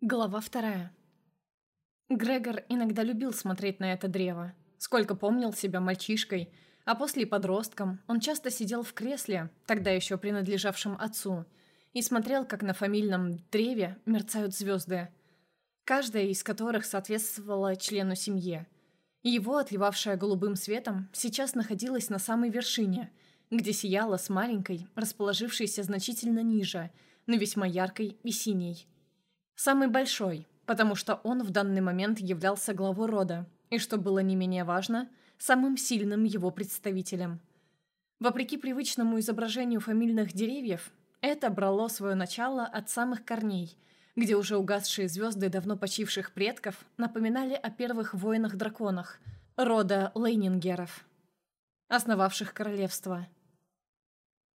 Глава вторая. Грегор иногда любил смотреть на это древо. Сколько помнил себя мальчишкой, а после подростком, он часто сидел в кресле, тогда еще принадлежавшем отцу, и смотрел, как на фамильном древе мерцают звезды, каждая из которых соответствовала члену семьи. Его, отливавшая голубым светом, сейчас находилась на самой вершине, где сияла с маленькой, расположившейся значительно ниже, но весьма яркой и синей – Самый большой, потому что он в данный момент являлся главой рода, и, что было не менее важно, самым сильным его представителем. Вопреки привычному изображению фамильных деревьев, это брало свое начало от самых корней, где уже угасшие звезды давно почивших предков напоминали о первых воинах-драконах, рода Лейнингеров, основавших королевство –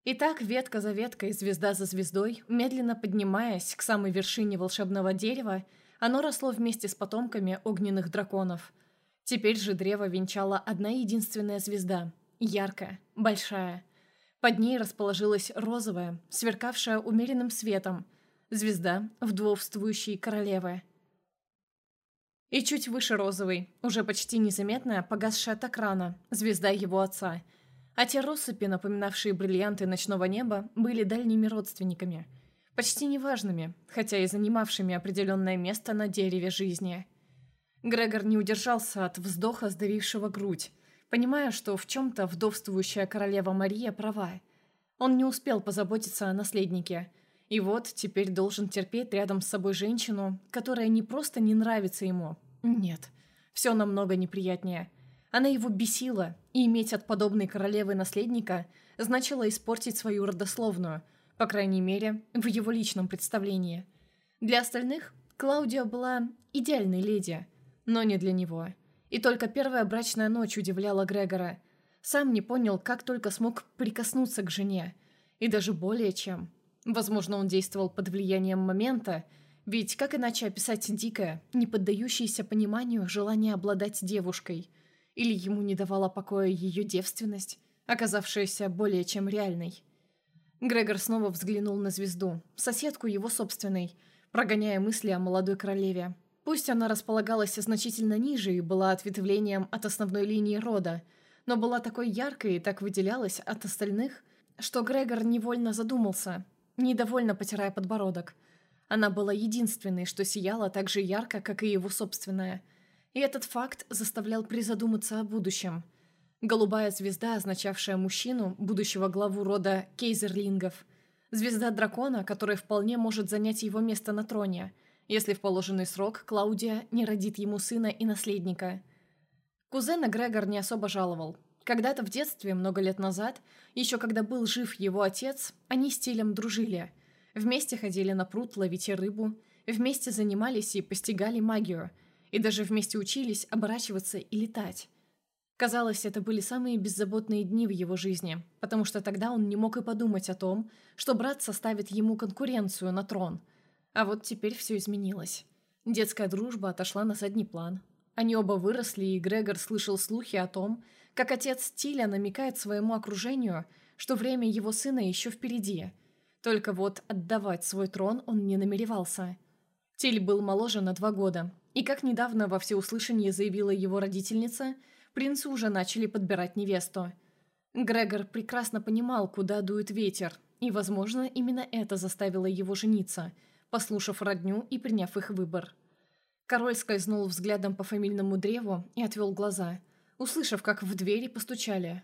и так, ветка за веткой, звезда за звездой, медленно поднимаясь к самой вершине волшебного дерева, оно росло вместе с потомками огненных драконов. Теперь же древо венчала одна единственная звезда, яркая, большая. Под ней расположилась розовая, сверкавшая умеренным светом, звезда вдвовствующей королевы. И чуть выше розовой, уже почти незаметная, погасшая так рано, звезда его отца – а те россыпи, напоминавшие бриллианты ночного неба, были дальними родственниками. Почти неважными, хотя и занимавшими определенное место на дереве жизни. Грегор не удержался от вздоха, сдавившего грудь, понимая, что в чем-то вдовствующая королева Мария права. Он не успел позаботиться о наследнике. И вот теперь должен терпеть рядом с собой женщину, которая не просто не нравится ему. Нет, все намного неприятнее – она его бесила, и иметь от подобной королевы наследника значило испортить свою родословную, по крайней мере, в его личном представлении. Для остальных Клаудия была идеальной леди, но не для него. И только первая брачная ночь удивляла Грегора. Сам не понял, как только смог прикоснуться к жене. И даже более чем. Возможно, он действовал под влиянием момента, ведь как иначе описать дикое, не поддающееся пониманию желание обладать девушкой – или ему не давала покоя ее девственность, оказавшаяся более чем реальной. Грегор снова взглянул на звезду, соседку его собственной, прогоняя мысли о молодой королеве. Пусть она располагалась значительно ниже и была ответвлением от основной линии рода, но была такой яркой и так выделялась от остальных, что Грегор невольно задумался, недовольно потирая подбородок. Она была единственной, что сияла так же ярко, как и его собственная – и этот факт заставлял призадуматься о будущем. Голубая звезда, означавшая мужчину, будущего главу рода Кейзерлингов. Звезда дракона, которая вполне может занять его место на троне, если в положенный срок Клаудия не родит ему сына и наследника. Кузена Грегор не особо жаловал. Когда-то в детстве, много лет назад, еще когда был жив его отец, они с Тилем дружили. Вместе ходили на пруд ловить рыбу, вместе занимались и постигали магию – и даже вместе учились оборачиваться и летать. Казалось, это были самые беззаботные дни в его жизни, потому что тогда он не мог и подумать о том, что брат составит ему конкуренцию на трон. А вот теперь все изменилось. Детская дружба отошла на задний план. Они оба выросли, и Грегор слышал слухи о том, как отец Тиля намекает своему окружению, что время его сына еще впереди. Только вот отдавать свой трон он не намеревался. Тиль был моложе на два года, и как недавно во всеуслышание заявила его родительница, принцу уже начали подбирать невесту. Грегор прекрасно понимал, куда дует ветер, и, возможно, именно это заставило его жениться, послушав родню и приняв их выбор. Король скользнул взглядом по фамильному древу и отвел глаза, услышав, как в двери постучали.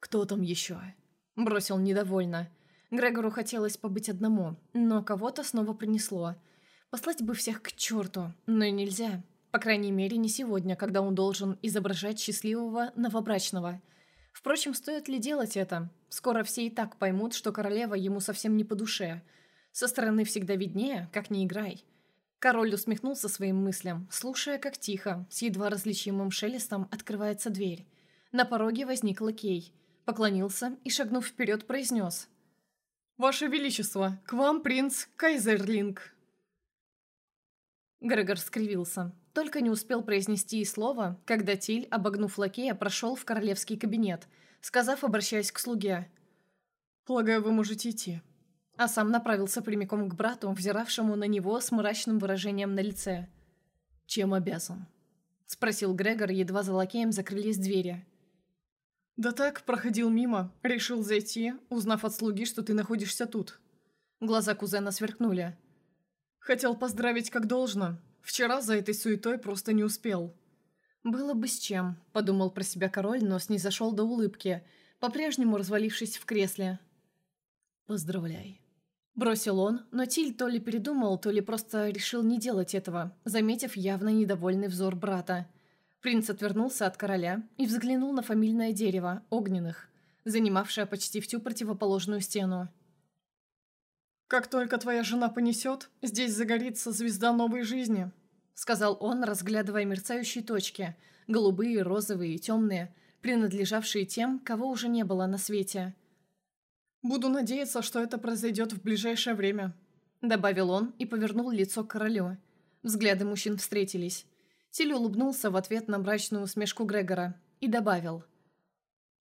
«Кто там еще?» – бросил недовольно. Грегору хотелось побыть одному, но кого-то снова принесло – Послать бы всех к черту, но нельзя. По крайней мере, не сегодня, когда он должен изображать счастливого новобрачного. Впрочем, стоит ли делать это? Скоро все и так поймут, что королева ему совсем не по душе. Со стороны всегда виднее, как не играй. Король усмехнулся своим мыслям, слушая, как тихо, с едва различимым шелестом открывается дверь. На пороге возник лакей, поклонился и, шагнув вперед, произнес. «Ваше Величество, к вам принц Кайзерлинг». Грегор скривился. Только не успел произнести и слова, когда Тиль, обогнув лакея, прошел в королевский кабинет, сказав, обращаясь к слуге. «Полагаю, вы можете идти». а сам направился прямиком к брату, взиравшему на него с мрачным выражением на лице. «Чем обязан?» — спросил Грегор, едва за лакеем закрылись двери. «Да так, проходил мимо, решил зайти, узнав от слуги, что ты находишься тут». Глаза кузена сверкнули. «Хотел поздравить как должно. Вчера за этой суетой просто не успел». «Было бы с чем», — подумал про себя король, но снизошел до улыбки, по-прежнему развалившись в кресле. «Поздравляй», Бросил он, но Тиль то ли передумал, то ли просто решил не делать этого, заметив явно недовольный взор брата. Принц отвернулся от короля и взглянул на фамильное дерево, огненных, занимавшее почти всю противоположную стену. «Как только твоя жена понесет, здесь загорится звезда новой жизни», сказал он, разглядывая мерцающие точки, голубые, розовые и темные, принадлежавшие тем, кого уже не было на свете – «Буду надеяться, что это произойдет в ближайшее время», — добавил он и повернул лицо к королю. Взгляды мужчин встретились. Тиль улыбнулся в ответ на мрачную усмешку Грегора и добавил.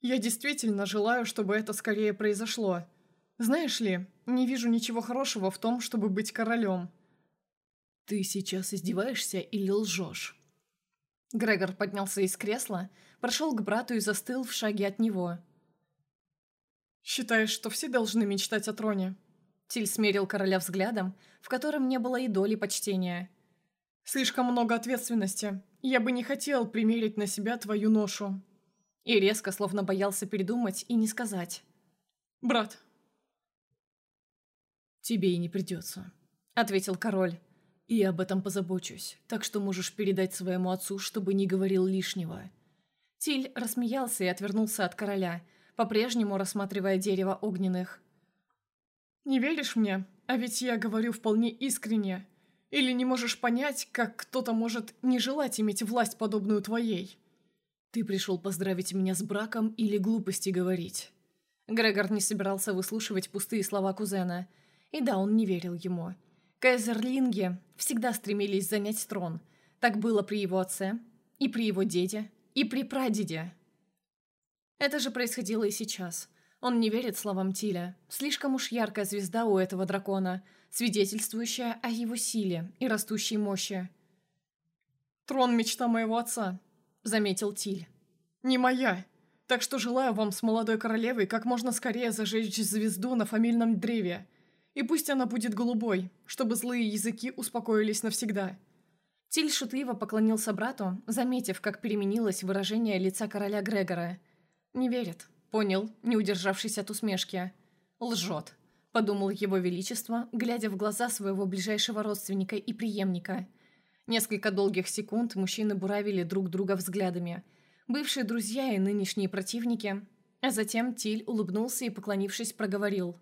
«Я действительно желаю, чтобы это скорее произошло. Знаешь ли, не вижу ничего хорошего в том, чтобы быть королем». «Ты сейчас издеваешься или лжешь?» Грегор поднялся из кресла, прошел к брату и застыл в шаге от него — «Считаешь, что все должны мечтать о троне?» Тиль смерил короля взглядом, в котором не было и доли почтения. «Слишком много ответственности. Я бы не хотел примерить на себя твою ношу». И резко, словно боялся передумать и не сказать. «Брат». «Тебе и не придется», — ответил король. «И об этом позабочусь, так что можешь передать своему отцу, чтобы не говорил лишнего». Тиль рассмеялся и отвернулся от короля — по-прежнему рассматривая дерево огненных. «Не веришь мне? А ведь я говорю вполне искренне. Или не можешь понять, как кто-то может не желать иметь власть, подобную твоей?» «Ты пришел поздравить меня с браком или глупости говорить?» Грегор не собирался выслушивать пустые слова кузена. И да, он не верил ему. Кайзерлинги всегда стремились занять трон. Так было при его отце, и при его деде, и при прадеде. Это же происходило и сейчас. Он не верит словам Тиля. Слишком уж яркая звезда у этого дракона, свидетельствующая о его силе и растущей мощи. «Трон – мечта моего отца», – заметил Тиль. «Не моя. Так что желаю вам с молодой королевой как можно скорее зажечь звезду на фамильном древе. И пусть она будет голубой, чтобы злые языки успокоились навсегда». Тиль шутливо поклонился брату, заметив, как переменилось выражение лица короля Грегора – «Не верит», — понял, не удержавшись от усмешки. «Лжет», — подумал его величество, глядя в глаза своего ближайшего родственника и преемника. Несколько долгих секунд мужчины буравили друг друга взглядами. Бывшие друзья и нынешние противники. А затем Тиль улыбнулся и, поклонившись, проговорил.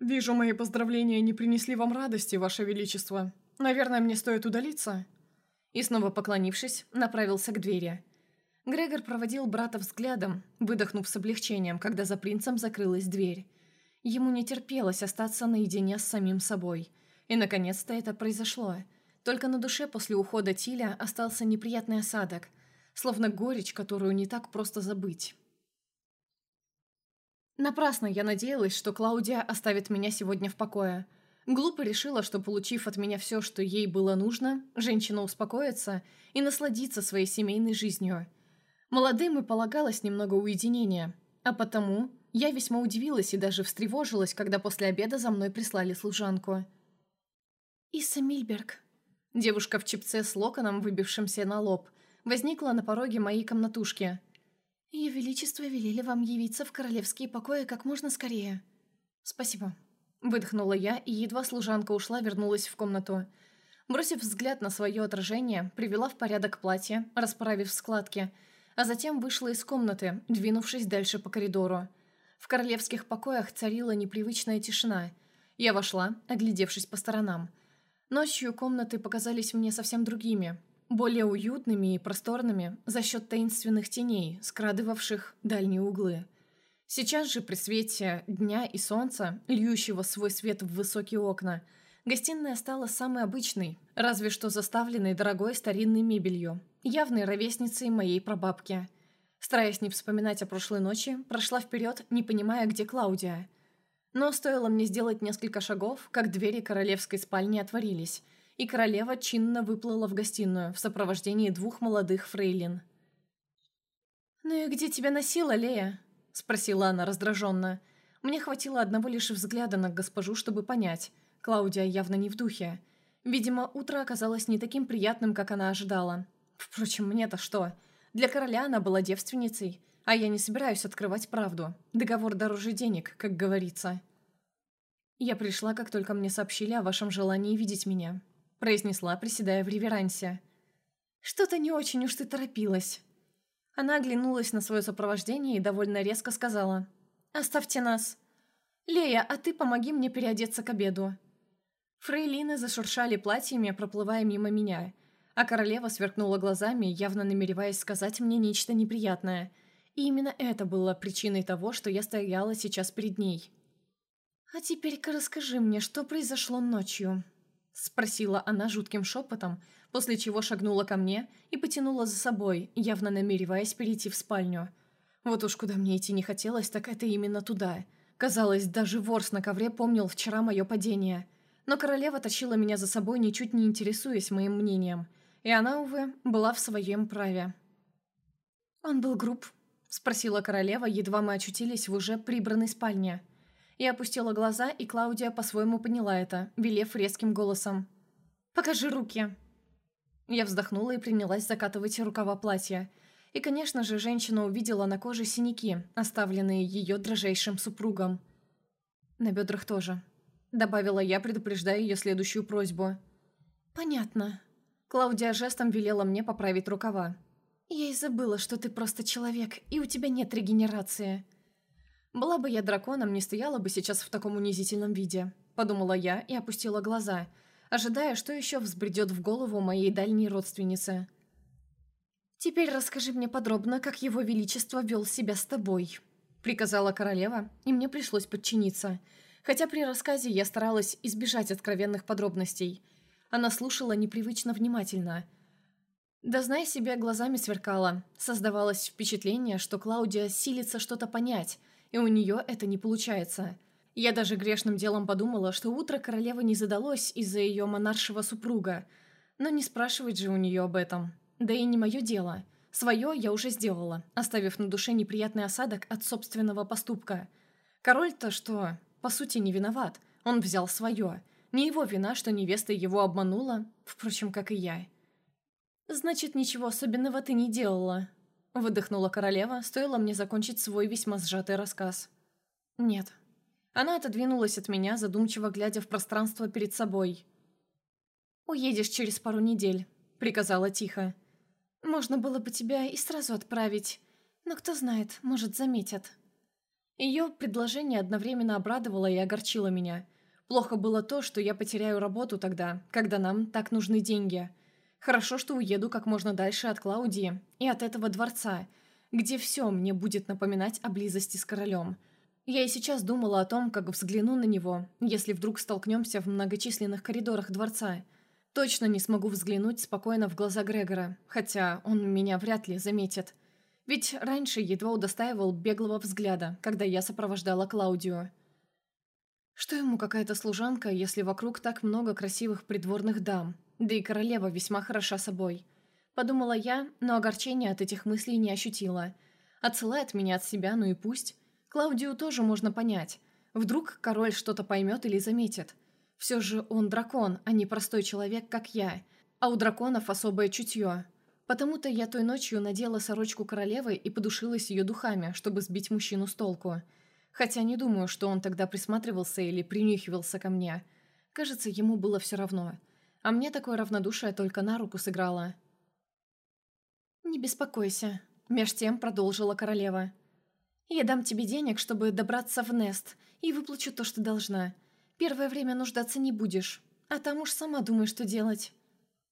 «Вижу, мои поздравления не принесли вам радости, ваше величество. Наверное, мне стоит удалиться?» И снова поклонившись, направился к двери. Грегор проводил брата взглядом, выдохнув с облегчением, когда за принцем закрылась дверь. Ему не терпелось остаться наедине с самим собой. И, наконец-то, это произошло. Только на душе после ухода Тиля остался неприятный осадок, словно горечь, которую не так просто забыть. Напрасно я надеялась, что Клаудия оставит меня сегодня в покое. Глупо решила, что, получив от меня все, что ей было нужно, женщина успокоится и насладится своей семейной жизнью – Молодым и полагалось немного уединения, а потому я весьма удивилась и даже встревожилась, когда после обеда за мной прислали служанку. «Исса Мильберг». Девушка в чипце с локоном, выбившимся на лоб, возникла на пороге моей комнатушки. «Ее Величество велели вам явиться в королевские покои как можно скорее». «Спасибо». Выдохнула я, и едва служанка ушла, вернулась в комнату. Бросив взгляд на свое отражение, привела в порядок платье, расправив складки – а затем вышла из комнаты, двинувшись дальше по коридору. В королевских покоях царила непривычная тишина. Я вошла, оглядевшись по сторонам. Ночью комнаты показались мне совсем другими, более уютными и просторными за счет таинственных теней, скрадывавших дальние углы. Сейчас же при свете дня и солнца, льющего свой свет в высокие окна, гостиная стала самой обычной, разве что заставленной дорогой старинной мебелью, явной ровесницей моей прабабки. Стараясь не вспоминать о прошлой ночи, прошла вперед, не понимая, где Клаудия. Но стоило мне сделать несколько шагов, как двери королевской спальни отворились, и королева чинно выплыла в гостиную в сопровождении двух молодых фрейлин. «Ну и где тебя носила, Лея?» – спросила она раздраженно. Мне хватило одного лишь взгляда на госпожу, чтобы понять. Клаудия явно не в духе. Видимо, утро оказалось не таким приятным, как она ожидала. Впрочем, мне-то что? Для короля она была девственницей, а я не собираюсь открывать правду. Договор дороже денег, как говорится. «Я пришла, как только мне сообщили о вашем желании видеть меня», произнесла, приседая в реверансе. «Что-то не очень уж ты торопилась». Она оглянулась на свое сопровождение и довольно резко сказала. «Оставьте нас. Лея, а ты помоги мне переодеться к обеду». Фрейлины зашуршали платьями, проплывая мимо меня, а королева сверкнула глазами, явно намереваясь сказать мне нечто неприятное. И именно это было причиной того, что я стояла сейчас перед ней. «А теперь-ка расскажи мне, что произошло ночью?» Спросила она жутким шепотом, после чего шагнула ко мне и потянула за собой, явно намереваясь перейти в спальню. Вот уж куда мне идти не хотелось, так это именно туда. Казалось, даже ворс на ковре помнил вчера мое падение. Но королева тащила меня за собой, ничуть не интересуясь моим мнением. И она, увы, была в своем праве. «Он был груб?» – спросила королева, едва мы очутились в уже прибранной спальне – я опустила глаза, и Клаудия по-своему поняла это, велев резким голосом. «Покажи руки!» Я вздохнула и принялась закатывать рукава платья. И, конечно же, женщина увидела на коже синяки, оставленные ее дрожайшим супругом. На бедрах тоже. Добавила я, предупреждая ее следующую просьбу. «Понятно». Клаудия жестом велела мне поправить рукава. «Я и забыла, что ты просто человек, и у тебя нет регенерации. Была бы я драконом, не стояла бы сейчас в таком унизительном виде. Подумала я и опустила глаза, ожидая, что еще взбредет в голову моей дальней родственницы. «Теперь расскажи мне подробно, как его величество вел себя с тобой», приказала королева, и мне пришлось подчиниться. Хотя при рассказе я старалась избежать откровенных подробностей. Она слушала непривычно внимательно. Да, зная себя, глазами сверкала. Создавалось впечатление, что Клаудия силится что-то понять – и у нее это не получается. Я даже грешным делом подумала, что утро королевы не задалось из-за ее монаршего супруга, но не спрашивать же у нее об этом. Да и не мое дело. Свое я уже сделала, оставив на душе неприятный осадок от собственного поступка. Король-то что, по сути, не виноват. Он взял свое. Не его вина, что невеста его обманула, впрочем, как и я. «Значит, ничего особенного ты не делала», Выдохнула королева, стоило мне закончить свой весьма сжатый рассказ. «Нет». Она отодвинулась от меня, задумчиво глядя в пространство перед собой. «Уедешь через пару недель», — приказала тихо. «Можно было бы тебя и сразу отправить, но кто знает, может, заметят». Ее предложение одновременно обрадовало и огорчило меня. Плохо было то, что я потеряю работу тогда, когда нам так нужны деньги — Хорошо, что уеду как можно дальше от Клаудии и от этого дворца, где все мне будет напоминать о близости с королем. Я и сейчас думала о том, как взгляну на него, если вдруг столкнемся в многочисленных коридорах дворца. Точно не смогу взглянуть спокойно в глаза Грегора, хотя он меня вряд ли заметит. Ведь раньше едва удостаивал беглого взгляда, когда я сопровождала Клаудию. Что ему какая-то служанка, если вокруг так много красивых придворных дам? Да и королева весьма хороша собой. Подумала я, но огорчения от этих мыслей не ощутила. Отсылает меня от себя, ну и пусть. Клаудию тоже можно понять. Вдруг король что-то поймет или заметит. Все же он дракон, а не простой человек, как я. А у драконов особое чутье. Потому-то я той ночью надела сорочку королевы и подушилась ее духами, чтобы сбить мужчину с толку. Хотя не думаю, что он тогда присматривался или принюхивался ко мне. Кажется, ему было все равно. А мне такое равнодушие только на руку сыграло. «Не беспокойся», — меж тем продолжила королева. «Я дам тебе денег, чтобы добраться в Нест, и выплачу то, что должна. Первое время нуждаться не будешь, а там уж сама думай, что делать».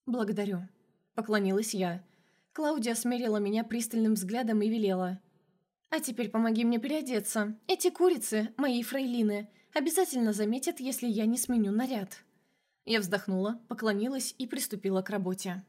«Благодарю», — поклонилась я. Клаудия смерила меня пристальным взглядом и велела. «А теперь помоги мне переодеться. Эти курицы, мои фрейлины, обязательно заметят, если я не сменю наряд». Я вздохнула, поклонилась и приступила к работе.